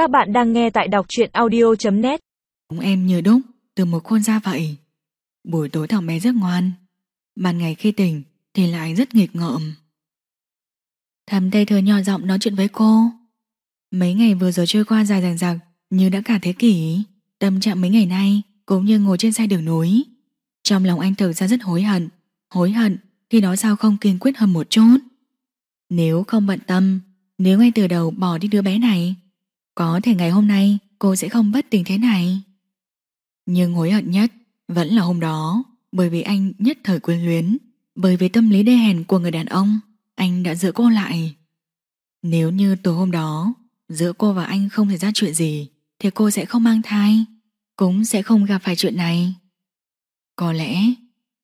Các bạn đang nghe tại đọc truyện audio.net em nhớ đúc từ một khuôn ra vậy. Buổi tối thằng bé rất ngoan. Ban ngày khi tỉnh thì lại rất nghịch ngợm. Thầm tây thừa nhỏ giọng nói chuyện với cô. Mấy ngày vừa rồi trôi qua dài dằng dặc như đã cả thế kỷ. Tâm trạng mấy ngày nay cũng như ngồi trên xe đường núi. Trong lòng anh thực ra rất hối hận. Hối hận thì đó sao không kiên quyết hơn một chút. Nếu không bận tâm, nếu ngay từ đầu bỏ đi đứa bé này, có thể ngày hôm nay cô sẽ không bất tình thế này. Nhưng hối hận nhất vẫn là hôm đó, bởi vì anh nhất thời quyến luyến, bởi vì tâm lý đê hèn của người đàn ông, anh đã giữ cô lại. Nếu như tối hôm đó, giữa cô và anh không xảy ra chuyện gì, thì cô sẽ không mang thai, cũng sẽ không gặp phải chuyện này. Có lẽ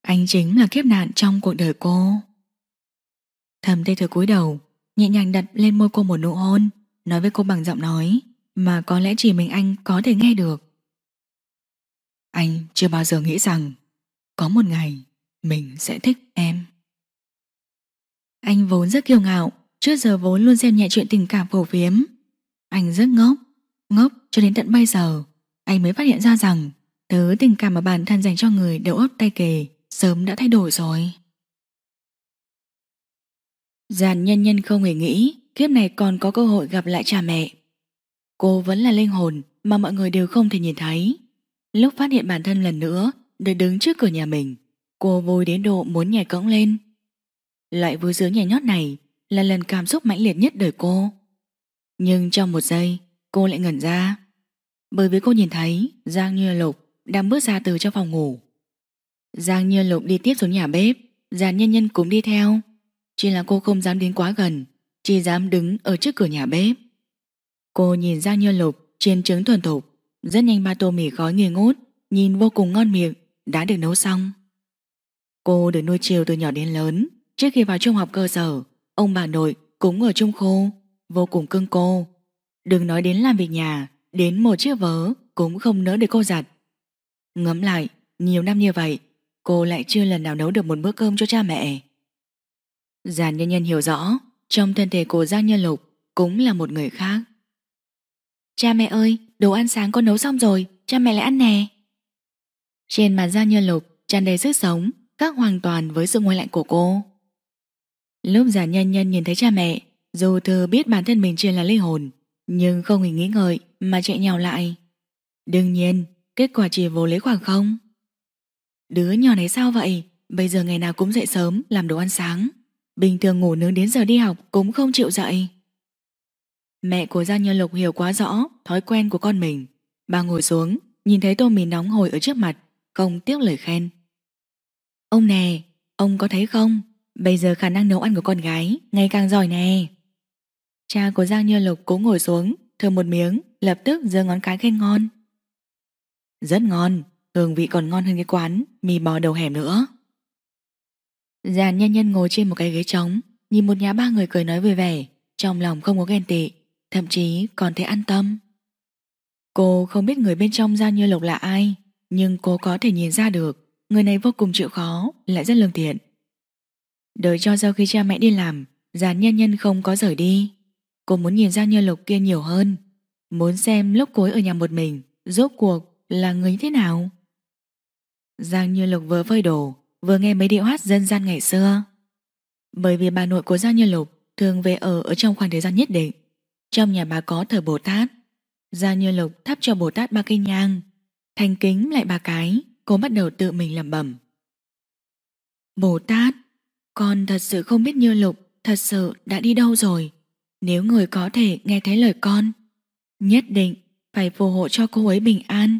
anh chính là kiếp nạn trong cuộc đời cô. Thầm tê thừa cúi đầu, nhẹ nhàng đặt lên môi cô một nụ hôn, nói với cô bằng giọng nói mà có lẽ chỉ mình anh có thể nghe được. Anh chưa bao giờ nghĩ rằng có một ngày mình sẽ thích em. Anh vốn rất kiêu ngạo, trước giờ vốn luôn xem nhẹ chuyện tình cảm phổ phiếm. Anh rất ngốc, ngốc cho đến tận bây giờ, anh mới phát hiện ra rằng thứ tình cảm mà bản thân dành cho người đều ấp tay kề sớm đã thay đổi rồi. Giàn nhân nhân không hề nghĩ kiếp này còn có cơ hội gặp lại cha mẹ. Cô vẫn là linh hồn mà mọi người đều không thể nhìn thấy. Lúc phát hiện bản thân lần nữa được đứng trước cửa nhà mình, cô vui đến độ muốn nhảy cõng lên. Loại vui sướng nhảy nhót này là lần cảm xúc mãnh liệt nhất đời cô. Nhưng trong một giây, cô lại ngẩn ra. Bởi vì cô nhìn thấy Giang Như Lục đang bước ra từ trong phòng ngủ. Giang Như Lục đi tiếp xuống nhà bếp, Giàn Nhân Nhân cũng đi theo. Chỉ là cô không dám đến quá gần, chỉ dám đứng ở trước cửa nhà bếp. Cô nhìn Giang Như Lục trên trứng thuần thục, rất nhanh ba tô mì gói nghi ngút, nhìn vô cùng ngon miệng, đã được nấu xong. Cô được nuôi chiều từ nhỏ đến lớn, trước khi vào trung học cơ sở, ông bà nội cũng ở trung khu, vô cùng cưng cô. Đừng nói đến làm việc nhà, đến một chiếc vớ cũng không nỡ để cô giặt. ngấm lại, nhiều năm như vậy, cô lại chưa lần nào nấu được một bữa cơm cho cha mẹ. Giàn nhân nhân hiểu rõ, trong thân thể của Giang Nhân Lục cũng là một người khác. Cha mẹ ơi, đồ ăn sáng con nấu xong rồi, cha mẹ lại ăn nè. Trên mặt Giang Nhân Lục tràn đầy sức sống, khác hoàn toàn với sự ngoài lạnh của cô. Lúc Giàn nhân nhân nhìn thấy cha mẹ, dù thừa biết bản thân mình chưa là linh hồn, nhưng không hề nghĩ ngợi mà chạy nhào lại. Đương nhiên, kết quả chỉ vô lấy khoảng không. Đứa nhỏ này sao vậy? Bây giờ ngày nào cũng dậy sớm làm đồ ăn sáng. Bình thường ngủ nướng đến giờ đi học cũng không chịu dậy. Mẹ của Giang Nhân Lục hiểu quá rõ thói quen của con mình. Bà ngồi xuống, nhìn thấy tô mì nóng hồi ở trước mặt, không tiếc lời khen. Ông nè, ông có thấy không? Bây giờ khả năng nấu ăn của con gái ngày càng giỏi nè. Cha của Giang Như Lục cũng ngồi xuống, thơm một miếng, lập tức giơ ngón cái khen ngon. Rất ngon, hương vị còn ngon hơn cái quán mì bò đầu hẻm nữa. Giàn nhân nhân ngồi trên một cái ghế trống, nhìn một nhà ba người cười nói vui vẻ, trong lòng không có ghen tị, thậm chí còn thấy an tâm. Cô không biết người bên trong Giang Như Lộc là ai, nhưng cô có thể nhìn ra được người này vô cùng chịu khó, lại rất lương thiện. Đợi cho sau khi cha mẹ đi làm, Giàn nhân nhân không có rời đi. Cô muốn nhìn Giang Như Lộc kia nhiều hơn, muốn xem lúc cuối ở nhà một mình, rốt cuộc là người thế nào. Giang Như Lộc vừa phơi đồ, vừa nghe mấy điệu hát dân gian ngày xưa. Bởi vì bà nội của Giang Như Lục thường về ở ở trong khoảng thời gian nhất định. Trong nhà bà có thờ Bồ Tát. Giang Như Lục thắp cho Bồ Tát ba cây nhang. Thành kính lại ba cái, cô bắt đầu tự mình lẩm bẩm. Bồ Tát, con thật sự không biết Như Lục thật sự đã đi đâu rồi. Nếu người có thể nghe thấy lời con, nhất định phải phù hộ cho cô ấy bình an.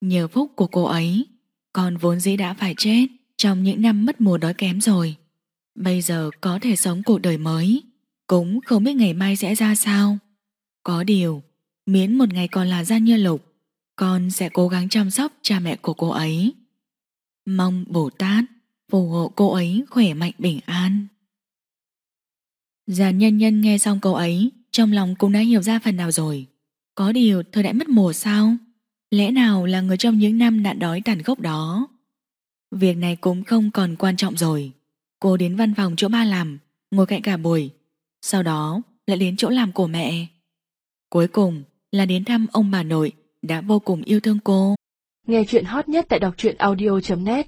Nhờ phúc của cô ấy, con vốn dĩ đã phải chết trong những năm mất mùa đói kém rồi. Bây giờ có thể sống cuộc đời mới, cũng không biết ngày mai sẽ ra sao. Có điều, miễn một ngày còn là gia như lục, con sẽ cố gắng chăm sóc cha mẹ của cô ấy. Mong Bồ Tát phù hộ cô ấy khỏe mạnh bình an. già nhân nhân nghe xong câu ấy, trong lòng cũng đã hiểu ra phần nào rồi. Có điều thời đại mất mùa sao? Lẽ nào là người trong những năm nạn đói tàn khốc đó? Việc này cũng không còn quan trọng rồi. Cô đến văn phòng chỗ ba làm, ngồi cạnh cả buổi. Sau đó lại đến chỗ làm của mẹ. Cuối cùng là đến thăm ông bà nội đã vô cùng yêu thương cô. Nghe chuyện hot nhất tại đọc truyện audio.net